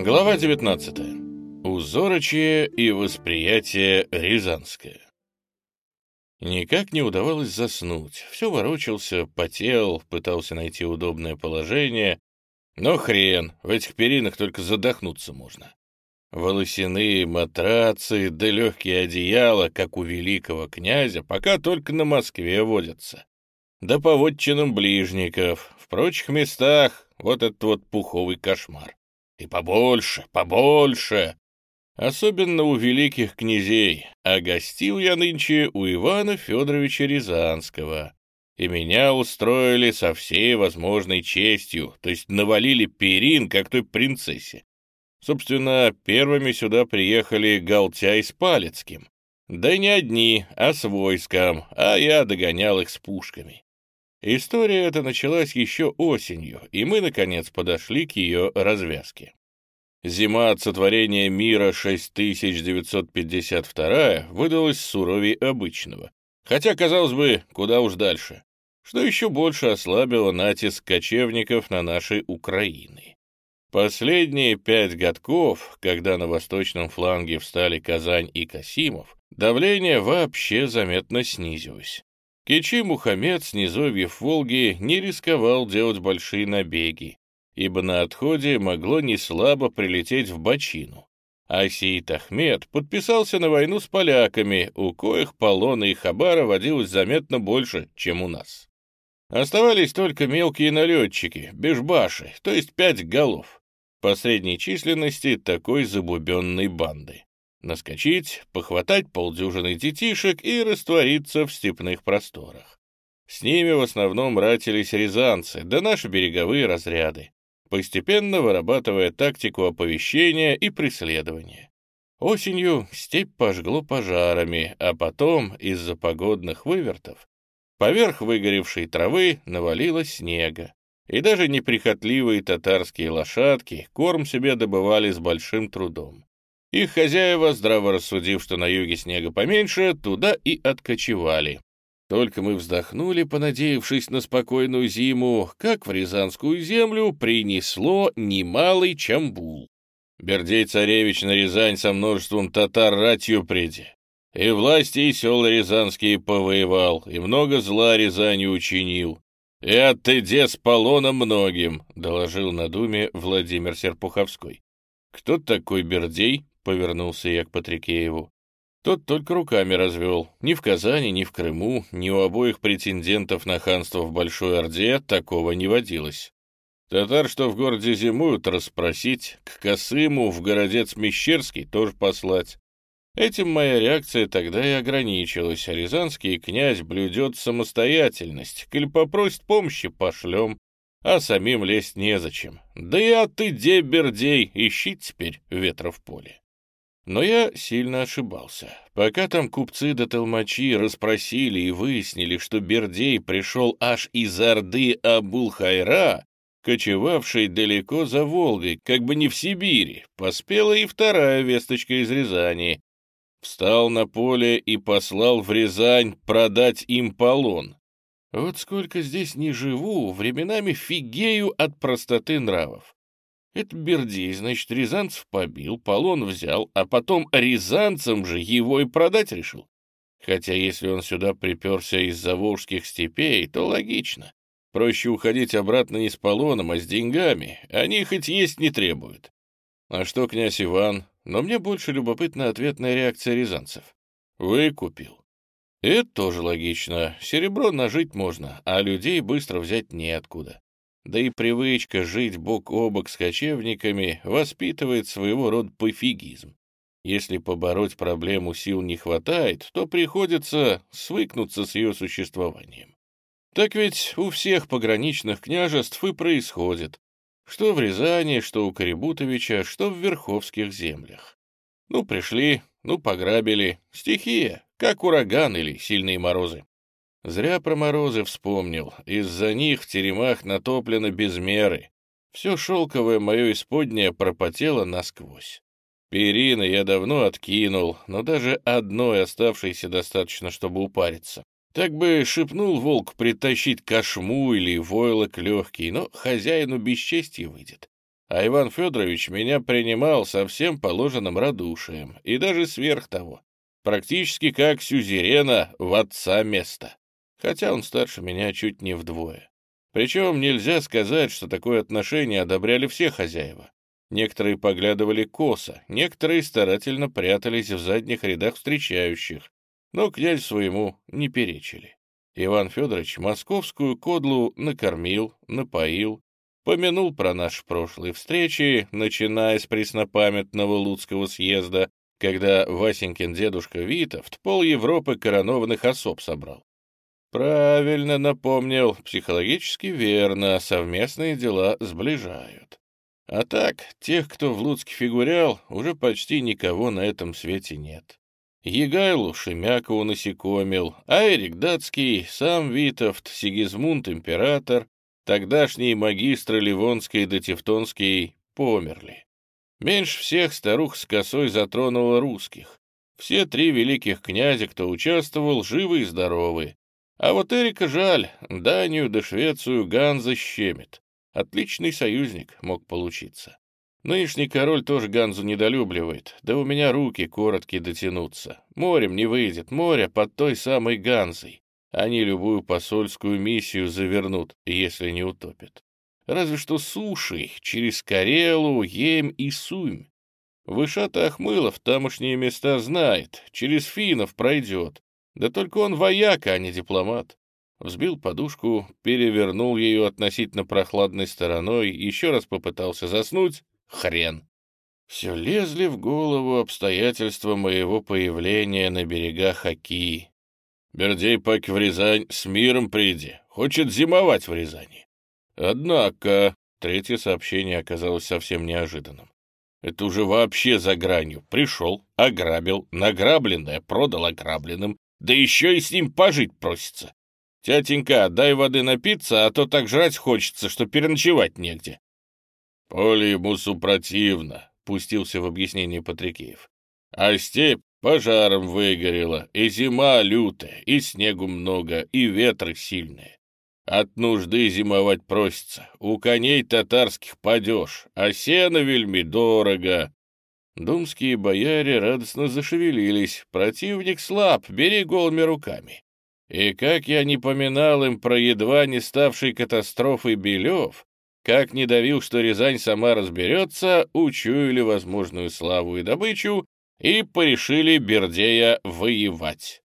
Глава 19. Узорочье и восприятие рязанское. Никак не удавалось заснуть. Все ворочался, потел, пытался найти удобное положение. Но хрен, в этих перинах только задохнуться можно. Волосяные матрацы да легкие одеяла, как у великого князя, пока только на Москве водятся. Да по вотчинам ближников. В прочих местах вот этот вот пуховый кошмар. И побольше, побольше. Особенно у великих князей. А гостил я нынче у Ивана Федоровича Рязанского. И меня устроили со всей возможной честью, то есть навалили перин, как той принцессе. Собственно, первыми сюда приехали Галтяй с Палецким. Да не одни, а с войском, а я догонял их с пушками. История эта началась еще осенью, и мы, наконец, подошли к ее развязке. Зима от сотворения мира 6952 выдалась суровей обычного. Хотя, казалось бы, куда уж дальше. Что еще больше ослабило натиск кочевников на нашей Украины. Последние пять годков, когда на восточном фланге встали Казань и Касимов, давление вообще заметно снизилось. Кичи Мухаммед с низовьев Волги не рисковал делать большие набеги, ибо на отходе могло неслабо прилететь в бочину. А Ахмед подписался на войну с поляками, у коих полона и хабара водилось заметно больше, чем у нас. Оставались только мелкие налетчики, бешбаши, то есть пять голов, по средней численности такой забубенной банды наскочить, похватать полдюжины детишек и раствориться в степных просторах. С ними в основном ратились рязанцы, да наши береговые разряды, постепенно вырабатывая тактику оповещения и преследования. Осенью степь пожгло пожарами, а потом из-за погодных вывертов поверх выгоревшей травы навалилось снега, и даже неприхотливые татарские лошадки корм себе добывали с большим трудом. Их хозяева, здраво рассудив, что на юге снега поменьше, туда и откочевали. Только мы вздохнули, понадеявшись на спокойную зиму, как в Рязанскую землю принесло немалый чамбул. Бердей-царевич на Рязань со множеством татар ратью приди. И власти и села рязанские повоевал, и много зла Рязани учинил. И оттыде с полоном многим, — доложил на думе Владимир Серпуховской. Кто такой Бердей? Повернулся я к Патрикееву. Тот только руками развел. Ни в Казани, ни в Крыму, ни у обоих претендентов на ханство в Большой Орде такого не водилось. Татар, что в городе зимуют, расспросить, к Косыму в городец Мещерский тоже послать. Этим моя реакция тогда и ограничилась, а рязанский князь блюдет самостоятельность, коль попросит помощи, пошлем, а самим лезть незачем. Да и от иде, Бердей, ищи теперь ветра в поле. Но я сильно ошибался. Пока там купцы да толмачи расспросили и выяснили, что Бердей пришел аж из Орды Абул-Хайра, кочевавшей далеко за Волгой, как бы не в Сибири, поспела и вторая весточка из Рязани. Встал на поле и послал в Рязань продать им полон. Вот сколько здесь не живу, временами фигею от простоты нравов. Это Бердей, значит, рязанцев побил, полон взял, а потом рязанцам же его и продать решил. Хотя если он сюда приперся из-за волжских степей, то логично. Проще уходить обратно не с полоном, а с деньгами. Они хоть есть не требуют. А что, князь Иван? Но мне больше любопытна ответная реакция рязанцев. Выкупил. Это тоже логично. Серебро нажить можно, а людей быстро взять неоткуда да и привычка жить бок о бок с кочевниками воспитывает своего рода пофигизм. Если побороть проблему сил не хватает, то приходится свыкнуться с ее существованием. Так ведь у всех пограничных княжеств и происходит, что в Рязани, что у Карибутовича, что в Верховских землях. Ну, пришли, ну, пограбили. Стихия, как ураган или сильные морозы. Зря про морозы вспомнил. Из-за них в теремах натоплено без меры. Все шелковое мое исподнее пропотело насквозь. Перины я давно откинул, но даже одной оставшейся достаточно, чтобы упариться. Так бы шепнул волк притащить кошму или войлок легкий, но хозяину бесчестье выйдет. а Иван Федорович меня принимал со всем положенным радушием, и даже сверх того, практически как сюзерена в отца места, хотя он старше меня чуть не вдвое. Причем нельзя сказать, что такое отношение одобряли все хозяева. Некоторые поглядывали косо, некоторые старательно прятались в задних рядах встречающих, но князь своему не перечили. Иван Федорович московскую кодлу накормил, напоил, помянул про наши прошлые встречи, начиная с преснопамятного Луцкого съезда, когда Васенькин дедушка Витовт пол Европы коронованных особ собрал. Правильно напомнил, психологически верно, совместные дела сближают. А так, тех, кто в Луцке фигурял, уже почти никого на этом свете нет. Егайлу Шемякову насекомил, а Эрик Датский, сам Витовт, Сигизмунд император, Тогдашние магистры Ливонской да Тевтонской померли. Меньше всех старух с косой затронула русских. Все три великих князя, кто участвовал, живы и здоровы. А вот Эрика жаль, Данию да Швецию Ганза щемит. Отличный союзник мог получиться. Нынешний король тоже Ганзу недолюбливает, да у меня руки короткие дотянуться. Морем не выйдет, море под той самой Ганзой. Они любую посольскую миссию завернут, если не утопят. Разве что суши через Карелу, Ем и Сумь. Вышата Ахмылов тамошние места знает, через финнов пройдет. Да только он вояка, а не дипломат. Взбил подушку, перевернул ее относительно прохладной стороной, еще раз попытался заснуть — хрен. Все лезли в голову обстоятельства моего появления на берегах Оки, Бердей пак в Рязань с миром приди, хочет зимовать в Рязани. Однако, третье сообщение оказалось совсем неожиданным. Это уже вообще за гранью. Пришел, ограбил, награбленное продал ограбленным, да еще и с ним пожить просится. Тятенька, дай воды напиться, а то так жрать хочется, что переночевать негде. Поле ему супротивно, пустился в объяснение Патрикеев. А степь Пожаром выгорело, и зима лютая, и снегу много, и ветры сильные. От нужды зимовать просится, у коней татарских падеж, а сено вельми дорого. Думские бояре радостно зашевелились, противник слаб, бери голыми руками. И как я не поминал им про едва не ставший катастрофой Белев, как не давил, что Рязань сама разберется, учуяли возможную славу и добычу, и порешили Бердея воевать.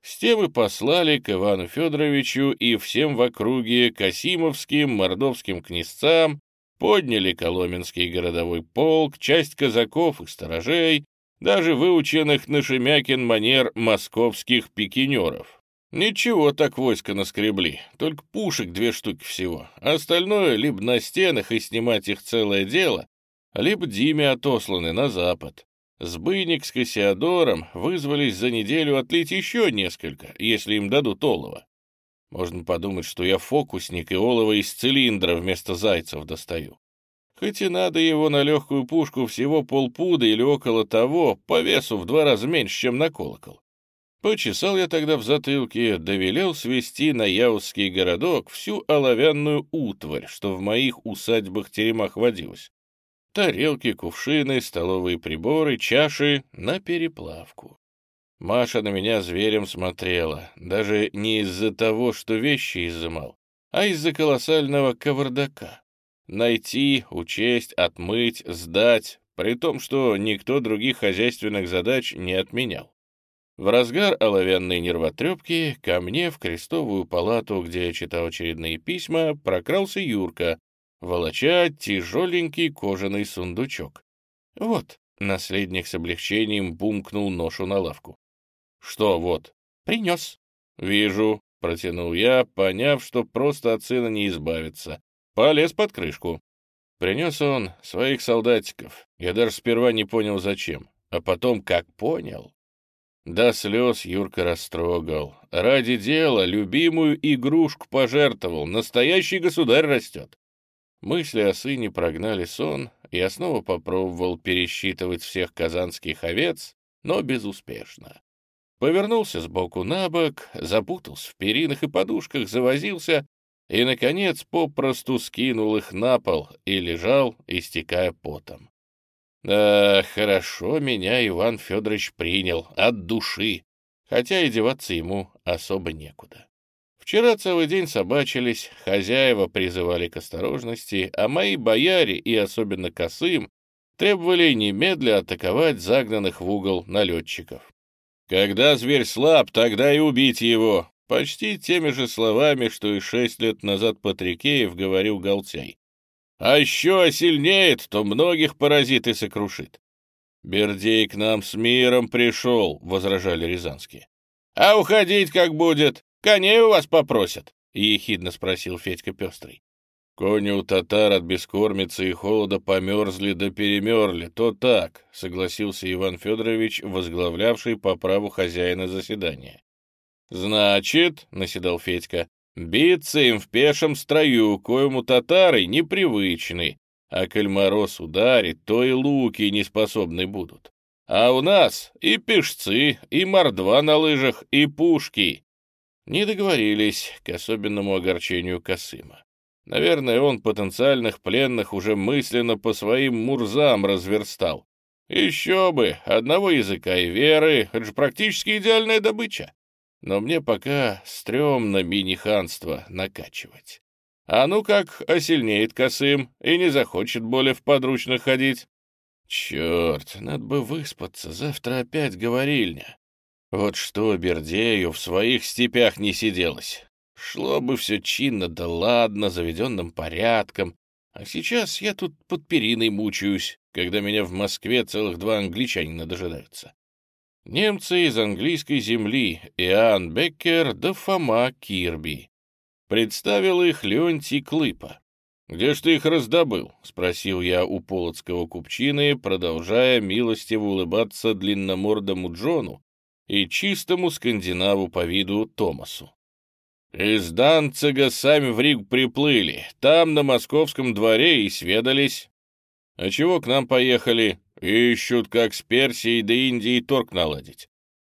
С тем и послали к Ивану Федоровичу и всем в округе Касимовским, мордовским князцам, подняли Коломенский городовой полк, часть казаков и сторожей, даже выученных на Шемякин манер московских пикинеров. Ничего так войско наскребли, только пушек две штуки всего. Остальное либо на стенах и снимать их целое дело, либо Диме отосланы на запад. Сбыник с Кассиадором вызвались за неделю отлить еще несколько, если им дадут олова. Можно подумать, что я фокусник и олово из цилиндра вместо зайцев достаю. Хоть и надо его на легкую пушку всего полпуда или около того, по весу в два раза меньше, чем на колокол. Почесал я тогда в затылке, довелел свести на Яузский городок всю оловянную утварь, что в моих усадьбах-теремах водилась тарелки, кувшины, столовые приборы, чаши на переплавку. Маша на меня зверем смотрела, даже не из-за того, что вещи изымал, а из-за колоссального кавардака. Найти, учесть, отмыть, сдать, при том, что никто других хозяйственных задач не отменял. В разгар оловянной нервотрепки ко мне в крестовую палату, где я читал очередные письма, прокрался Юрка, волоча тяжеленький кожаный сундучок. «Вот», — наследник с облегчением бумкнул ношу на лавку. «Что вот?» «Принес». «Вижу», — протянул я, поняв, что просто от сына не избавиться. Полез под крышку. Принес он своих солдатиков. Я даже сперва не понял, зачем. А потом, как понял... До слез Юрка растрогал. Ради дела любимую игрушку пожертвовал. Настоящий государь растет. Мысли о сыне прогнали сон, я снова попробовал пересчитывать всех казанских овец, но безуспешно. Повернулся сбоку на бок, запутался в перинах и подушках, завозился, и, наконец, попросту скинул их на пол и лежал, истекая потом. Да, хорошо меня Иван Федорович принял, от души, хотя и деваться ему особо некуда. Вчера целый день собачились, хозяева призывали к осторожности, а мои бояре, и особенно Косым, требовали немедля атаковать загнанных в угол налетчиков. «Когда зверь слаб, тогда и убить его!» Почти теми же словами, что и шесть лет назад Патрикеев говорил Галтяй. «А еще осильнеет, то многих поразит и сокрушит». «Бердей к нам с миром пришел», — возражали рязанские. «А уходить как будет? Коней у вас попросят?» — ехидно спросил Федька Пестрый. Кони у татар от бескормицы и холода померзли да перемерли, то так, — согласился Иван Федорович, возглавлявший по праву хозяина заседания. Значит, — наседал Федька, — биться им в пешем строю, коему татары непривычны, а коль мороз ударит, то и луки неспособны будут. А у нас и пешцы, и мордва на лыжах, и пушки. Не договорились к особенному огорчению Косыма. Наверное, он потенциальных пленных уже мысленно по своим мурзам разверстал. Еще бы, одного языка и веры, это же практически идеальная добыча. Но мне пока стрёмно мини-ханство накачивать. А ну как осильнеет Косым и не захочет более в подручных ходить. Черт, надо бы выспаться, завтра опять говорильня. Вот что Бердею в своих степях не сиделось. Шло бы все чинно да ладно, заведенным порядком. А сейчас я тут под периной мучаюсь, когда меня в Москве целых два англичанина дожидаются. Немцы из английской земли, Иоанн Беккер да Фома Кирби. Представил их Леонтий Клыпа. «Где ж ты их раздобыл?» — спросил я у полоцкого купчины, продолжая милостиво улыбаться длинномордому Джону и чистому скандинаву по виду Томасу. Из Данцига сами в Ригу приплыли, там на московском дворе и сведались. А чего к нам поехали? Ищут, как с Персией до Индии торг наладить.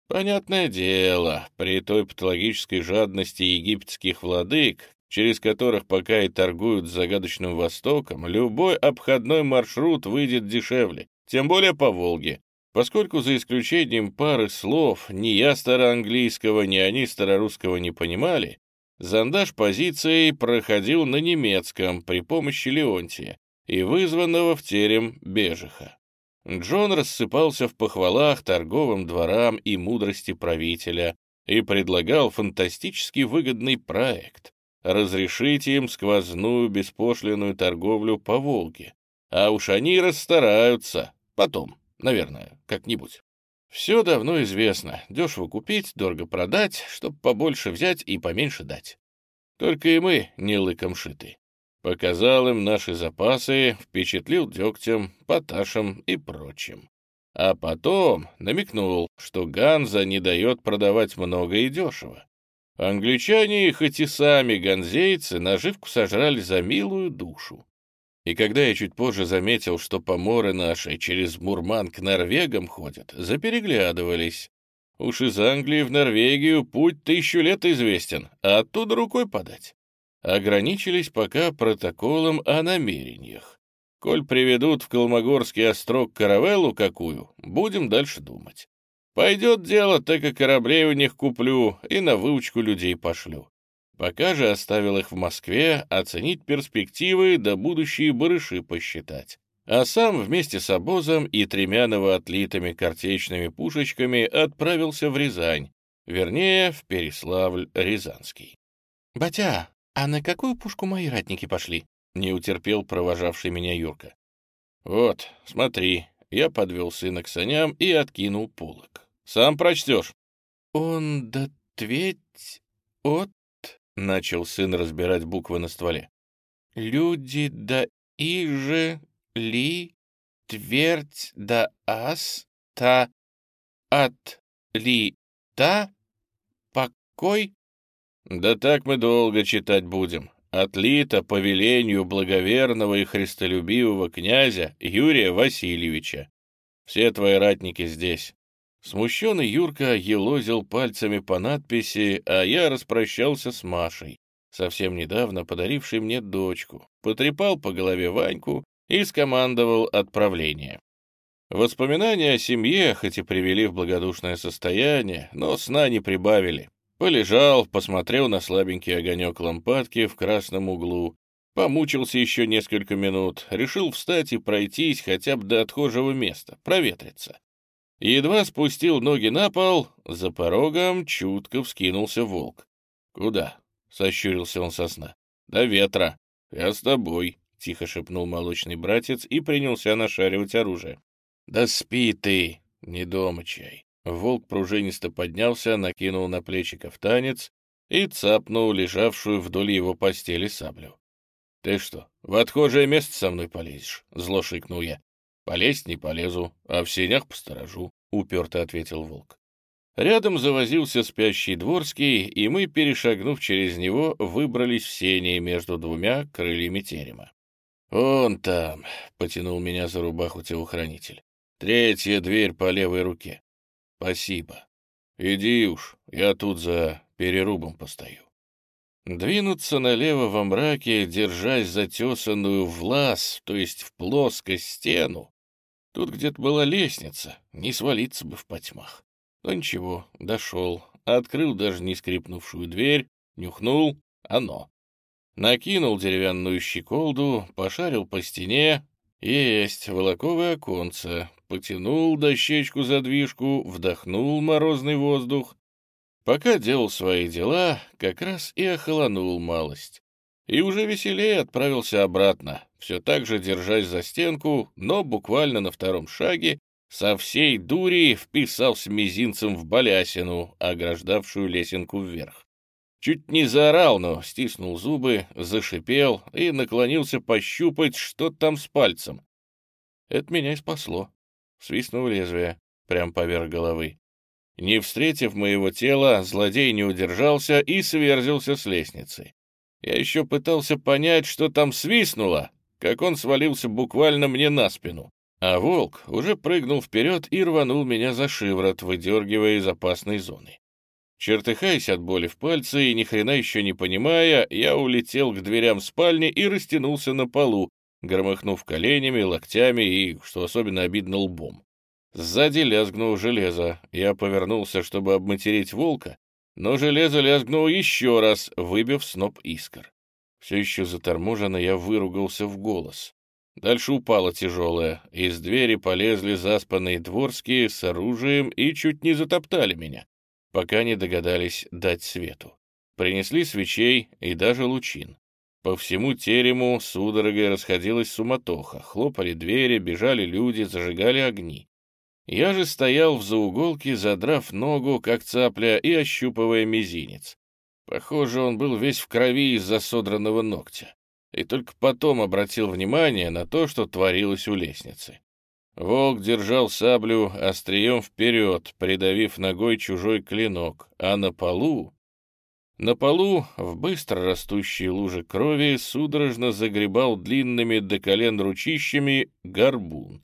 Понятное дело, при той патологической жадности египетских владык, через которых пока и торгуют с загадочным Востоком, любой обходной маршрут выйдет дешевле, тем более по Волге, поскольку за исключением пары слов ни я староанглийского, ни они старорусского не понимали, Зондаж позиции проходил на немецком при помощи Леонтия и вызванного в терем Бежиха. Джон рассыпался в похвалах торговым дворам и мудрости правителя и предлагал фантастически выгодный проект — разрешить им сквозную беспошлиную торговлю по Волге. А уж они расстараются. Потом, наверное, как-нибудь. Все давно известно. Дешево купить, дорого продать, чтоб побольше взять и поменьше дать. Только и мы не лыком шиты. Показал им наши запасы, впечатлил дегтем, поташем и прочим. А потом намекнул, что Ганза не дает продавать много и дешево. Англичане, хоть и сами ганзейцы, наживку сожрали за милую душу. И когда я чуть позже заметил, что поморы наши через Мурман к норвегам ходят, запереглядывались. Уж из Англии в Норвегию путь тысячу лет известен, а оттуда рукой подать. Ограничились пока протоколом о намерениях. Коль приведут в Колмогорский острог каравеллу какую, будем дальше думать. Пойдет дело, так и кораблей у них куплю и на выучку людей пошлю. Пока же оставил их в Москве оценить перспективы да будущие барыши посчитать. А сам вместе с обозом и тремя новоотлитыми картечными пушечками отправился в Рязань, вернее, в Переславль-Рязанский. «Батя, а на какую пушку мои ратники пошли?» — не утерпел провожавший меня Юрка. «Вот, смотри». Я подвел сына к саням и откинул полок. «Сам прочтешь». «Он да тветь от Начал сын разбирать буквы на стволе. «Люди да иже ли твердь да ас та от ли та покой?» «Да так мы долго читать будем. Отлито по велению благоверного и христолюбивого князя Юрия Васильевича. Все твои ратники здесь. Смущенный Юрка елозил пальцами по надписи, а я распрощался с Машей. совсем недавно подаривший мне дочку, потрепал по голове Ваньку и скомандовал отправление. Воспоминания о семье хоть и привели в благодушное состояние, но сна не прибавили. Полежал, посмотрел на слабенький огонек лампадки в красном углу, помучился еще несколько минут, решил встать и пройтись хотя бы до отхожего места, проветриться. Едва спустил ноги на пол, за порогом чутко вскинулся волк. «Куда?» — сощурился он со сна. «До ветра. Я с тобой», — тихо шепнул молочный братец и принялся нашаривать оружие. «Да спи ты, не дома чай». Волк пружинисто поднялся, накинул на плечи кафтанец и цапнул лежавшую вдоль его постели саблю. «Ты что, в отхожее место со мной полезешь?» — зло шикнул я. «Полезть не полезу, а в сенях посторожу», — уперто ответил волк. Рядом завозился спящий дворский, и мы, перешагнув через него, выбрались в сене между двумя крыльями терема. «Он там», — потянул меня за рубаху телохранитель. «Третья дверь по левой руке». «Спасибо. Иди уж, я тут за перерубом постою». Двинуться налево во мраке, держась затесанную в лаз, то есть в плоскость стену, Тут где-то была лестница, не свалиться бы в потьмах. Но ничего, дошел, открыл даже не скрипнувшую дверь, нюхнул — оно. Накинул деревянную щеколду, пошарил по стене. Есть, волоковое оконце. Потянул дощечку-задвижку, вдохнул морозный воздух. Пока делал свои дела, как раз и охолонул малость и уже веселее отправился обратно, все так же держась за стенку, но буквально на втором шаге со всей дури вписался мизинцем в балясину, ограждавшую лесенку вверх. Чуть не заорал, но стиснул зубы, зашипел и наклонился пощупать, что там с пальцем. Это меня и спасло. Свистнул лезвие, прям поверх головы. Не встретив моего тела, злодей не удержался и сверзился с лестницы. Я еще пытался понять, что там свистнуло, как он свалился буквально мне на спину. А волк уже прыгнул вперед и рванул меня за шиворот, выдергивая из опасной зоны. Чертыхаясь от боли в пальце и ни хрена еще не понимая, я улетел к дверям спальни и растянулся на полу, громыхнув коленями, локтями и, что особенно обидно, лбом. Сзади лязгнуло железо. Я повернулся, чтобы обматерить волка, но железо лязгнуло еще раз, выбив сноп искр. Все еще заторможенно я выругался в голос. Дальше упало тяжелое. Из двери полезли заспанные дворские с оружием и чуть не затоптали меня, пока не догадались дать свету. Принесли свечей и даже лучин. По всему терему судорогой расходилась суматоха. Хлопали двери, бежали люди, зажигали огни. Я же стоял в зауголке, задрав ногу, как цапля, и ощупывая мизинец. Похоже, он был весь в крови из-за содранного ногтя. И только потом обратил внимание на то, что творилось у лестницы. Волк держал саблю острием вперед, придавив ногой чужой клинок, а на полу... На полу, в быстро растущей луже крови, судорожно загребал длинными до колен ручищами горбун.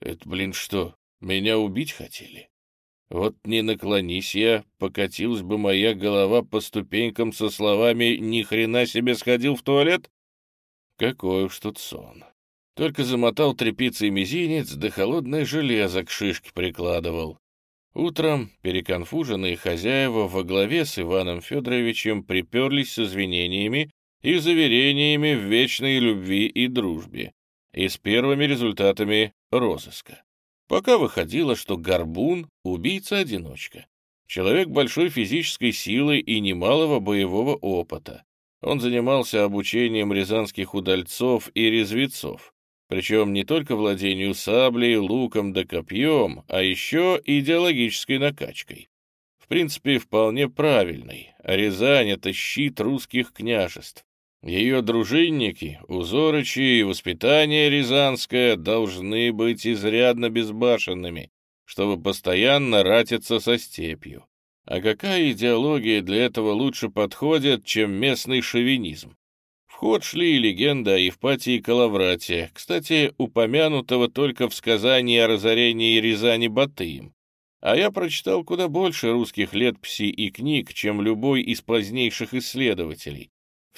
Это, блин, что, меня убить хотели? Вот не наклонись я, покатилась бы моя голова по ступенькам со словами «Ни хрена себе сходил в туалет?» Какой уж тут сон. Только замотал тряпицей мизинец, да холодное железо к шишке прикладывал. Утром переконфуженные хозяева во главе с Иваном Федоровичем приперлись с извинениями и заверениями в вечной любви и дружбе, и с первыми результатами розыска. Пока выходило, что Горбун — убийца-одиночка. Человек большой физической силы и немалого боевого опыта. Он занимался обучением рязанских удальцов и резвецов, причем не только владению саблей, луком да копьем, а еще идеологической накачкой. В принципе, вполне правильный. Рязань — это щит русских княжеств. Ее дружинники, узорычи и воспитание рязанское должны быть изрядно безбашенными, чтобы постоянно ратиться со степью. А какая идеология для этого лучше подходит, чем местный шовинизм? В ход шли и легенда о Евпатии Калаврате, кстати, упомянутого только в сказании о разорении Рязани Батыем. А я прочитал куда больше русских летописей и книг, чем любой из позднейших исследователей,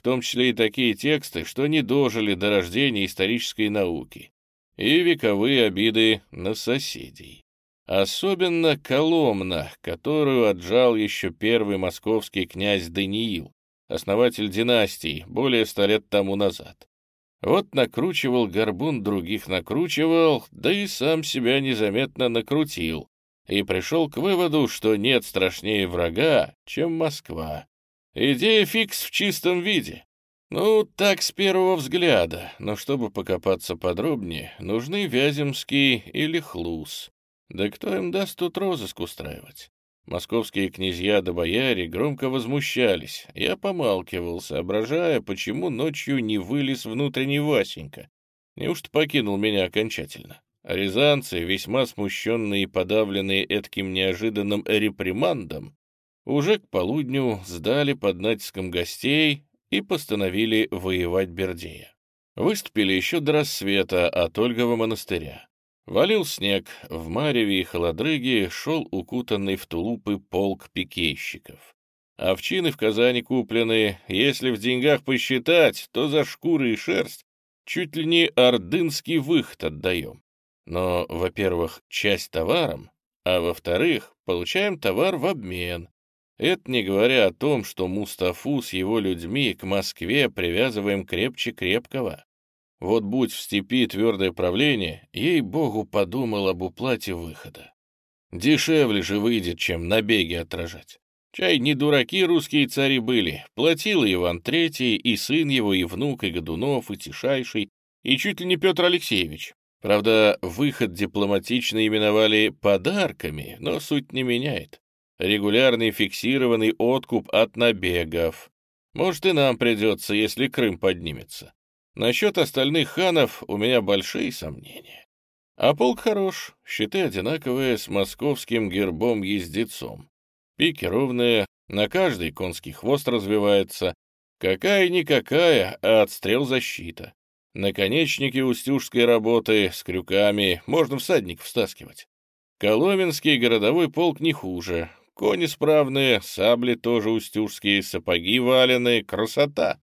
том числе и такие тексты, что не дожили до рождения исторической науки, и вековые обиды на соседей. Особенно Коломна, которую отжал еще первый московский князь Даниил, основатель династии, более ста лет тому назад. Вот накручивал горбун, других накручивал, да и сам себя незаметно накрутил, и пришел к выводу, что нет страшнее врага, чем Москва. Идея фикс в чистом виде. Ну, так с первого взгляда, но чтобы покопаться подробнее, нужны Вяземский или Хлус. Да кто им даст тут розыск устраивать? Московские князья да бояре громко возмущались. Я помалкивал, соображая, почему ночью не вылез внутренний Васенька. Неужто покинул меня окончательно? Рязанцы, весьма смущенные и подавленные этким неожиданным репримандом, уже к полудню сдали под натиском гостей и постановили воевать Бердея. Выступили еще до рассвета от Ольгова монастыря. Валил снег, в Мареве и Холодрыге шел укутанный в тулупы полк пикейщиков. Овчины в Казани куплены, если в деньгах посчитать, то за шкуры и шерсть чуть ли не ордынский выход отдаем. Но, во-первых, часть товаром, а во-вторых, получаем товар в обмен. Это не говоря о том, что Мустафу с его людьми к Москве привязываем крепче крепкого. Вот будь в степи твердое правление, ей-богу, подумал об уплате выхода. Дешевле же выйдет, чем набеги отражать. Чай не дураки русские цари были. Платил Иван Третий, и сын его, и внук, и Годунов, и Тишайший, и чуть ли не Петр Алексеевич. Правда, выход дипломатично именовали подарками, но суть не меняет. Регулярный фиксированный откуп от набегов. Может, и нам придется, если Крым поднимется. Насчет остальных ханов у меня большие сомнения. А полк хорош, щиты одинаковые, с московским гербом-ездецом. Пики ровные, на каждый конский хвост развивается. Какая-никакая, а отстрел защита. Наконечники устюжской работы с крюками, можно всадников стаскивать. Коломенский городовой полк не хуже. Кони справные, сабли тоже устюжские, сапоги валеные, красота.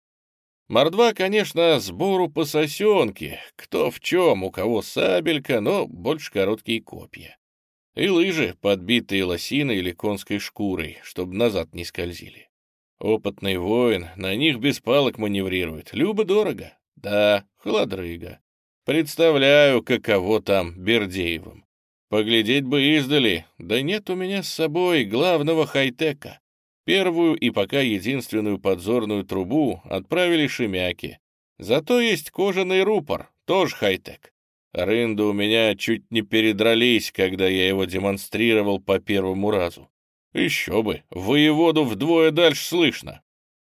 Мордва, конечно, сбору по сосенке, кто в чем, у кого сабелька, но больше короткие копья. И лыжи, подбитые лосиной или конской шкурой, чтобы назад не скользили. Опытный воин на них без палок маневрирует. Любо-дорого. Да, холодрыга. Представляю, каково там Бердеевым. Поглядеть бы издали, да нет у меня с собой главного хай-тека. Первую и пока единственную подзорную трубу отправили шемяки. Зато есть кожаный рупор, тоже хай-тек. Рынды у меня чуть не передрались, когда я его демонстрировал по первому разу. Еще бы, воеводу вдвое дальше слышно.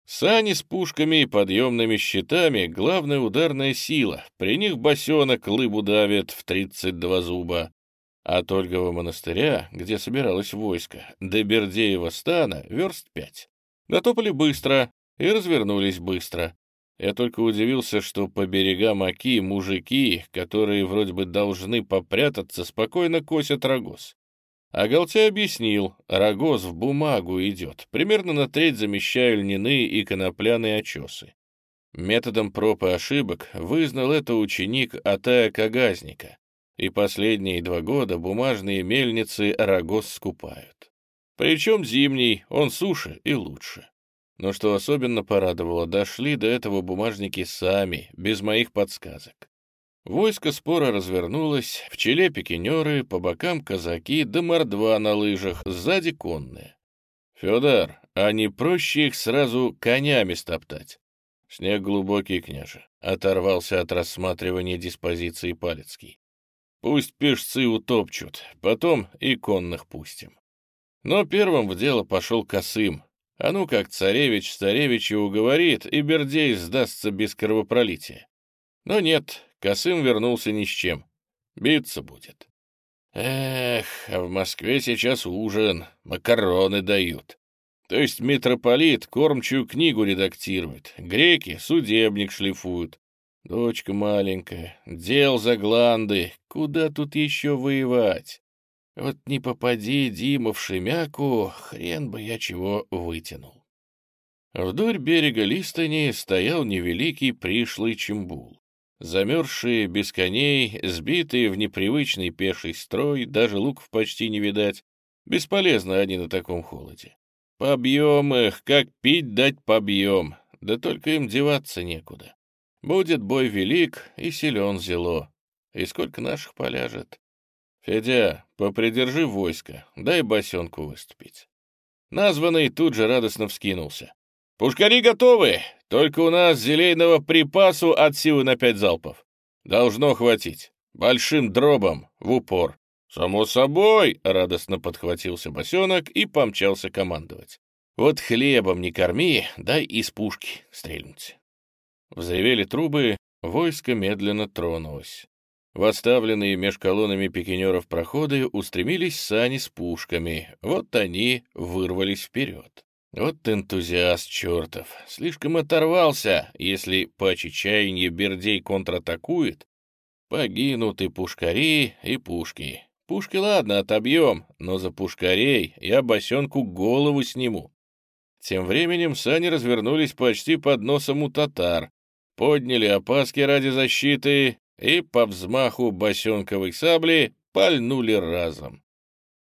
Сани с пушками и подъемными щитами — главная ударная сила. При них босенок лыбу давит в тридцать два зуба. От Ольгова монастыря, где собиралось войско, до Бердеева стана верст пять. Натопали быстро и развернулись быстро. Я только удивился, что по берегам Оки мужики, которые вроде бы должны попрятаться, спокойно косят рогоз. А Галтя объяснил, рогоз в бумагу идет, примерно на треть замещая льняные и конопляные очесы. Методом проб и ошибок вызнал это ученик Атая Кагазника, и последние два года бумажные мельницы рогоз скупают. Причем зимний, он суше и лучше. Но что особенно порадовало, дошли до этого бумажники сами, без моих подсказок. Войско спора развернулось, в челе пикинеры, по бокам казаки, да мордва на лыжах, сзади конные. «Федор, а не проще их сразу конями стоптать?» Снег глубокий, княже, оторвался от рассматривания диспозиции Палецкий. Пусть пешцы утопчут, потом и конных пустим. Но первым в дело пошел Косым. А ну как царевич царевича уговорит, и Бердей сдастся без кровопролития. Но нет, Косым вернулся ни с чем. Биться будет. Эх, а в Москве сейчас ужин, макароны дают. То есть митрополит кормчую книгу редактирует, греки судебник шлифуют, Дочка маленькая, дел за гланды, куда тут еще воевать? Вот не попади, Дима, в Шемяку, хрен бы я чего вытянул. Вдоль берега Листони стоял невеликий пришлый чембул. Замерзшие, без коней, сбитые в непривычный пеший строй, даже луков почти не видать. Бесполезно они на таком холоде. Побьем их, как пить дать побьем, да только им деваться некуда. Будет бой велик и силен зело. И сколько наших поляжет? Федя, попридержи войско, дай босенку выступить. Названный тут же радостно вскинулся. «Пушкари готовы! Только у нас зелейного припасу от силы на пять залпов. Должно хватить. Большим дробом, в упор». «Само собой!» — радостно подхватился босенок и помчался командовать. «Вот хлебом не корми, дай из пушки стрельнуть». Взревели трубы, войско медленно тронулось. В оставленные меж колоннами пикинеров проходы устремились сани с пушками. Вот они вырвались вперед. Вот энтузиаст чертов. Слишком оторвался, если по чечаянье Бердей контратакует. Погинут и пушкари, и пушки. Пушки, ладно, отобьем, но за пушкарей я босенку голову сниму. Тем временем сани развернулись почти под носом у татар, подняли опаски ради защиты и по взмаху босенковой сабли пальнули разом.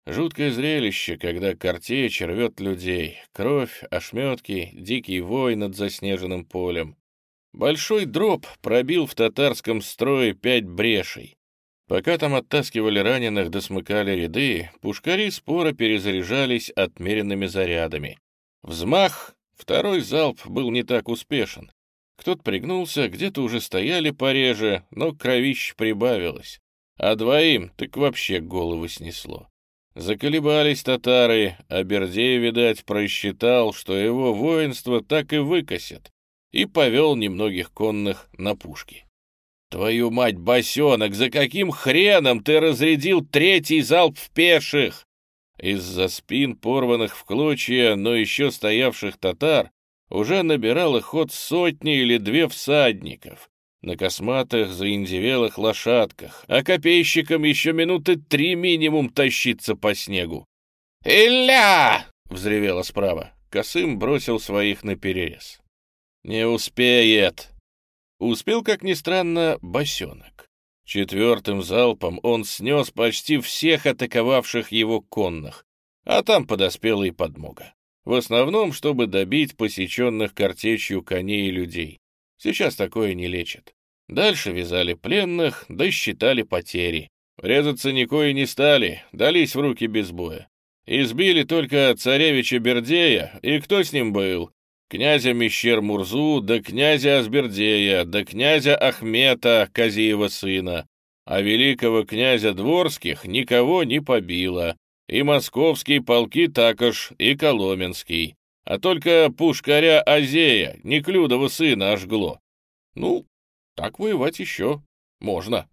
Жуткое зрелище, когда картечь рвет людей, кровь, ошметки, дикий вой над заснеженным полем. Большой дроп пробил в татарском строе пять брешей. Пока там оттаскивали раненых да смыкали ряды, пушкари споро перезаряжались отмеренными зарядами. Взмах, второй залп был не так успешен. Кто-то пригнулся, где-то уже стояли пореже, но кровищ прибавилось. А двоим так вообще головы снесло. Заколебались татары, а Бердей, видать, просчитал, что его воинство так и выкосит, и повел немногих конных на пушки. «Твою мать, босенок, за каким хреном ты разрядил третий залп в пеших?» Из-за спин порванных в клочья, но еще стоявших татар, уже набирало ход сотни или две всадников, на косматых заиндевелых лошадках, а копейщикам еще минуты три минимум тащиться по снегу. «Иля!» — взревело справа. Косым бросил своих на перерез. «Не успеет!» Успел, как ни странно, босенок. Четвертым залпом он снес почти всех атаковавших его конных, а там подоспела и подмога. В основном, чтобы добить посеченных картечью коней и людей. Сейчас такое не лечат. Дальше вязали пленных, да считали потери. Резаться никои не стали, дались в руки без боя. Избили только царевича Бердея, и кто с ним был? Князя Мещер-Мурзу, да князя Азбердея, да князя Ахмета, Казиева сына. А великого князя Дворских никого не побило. И московские полки також, и Коломенский а только пушкаря Азея, Неклюдова сына, ожгло. Ну, так воевать еще можно.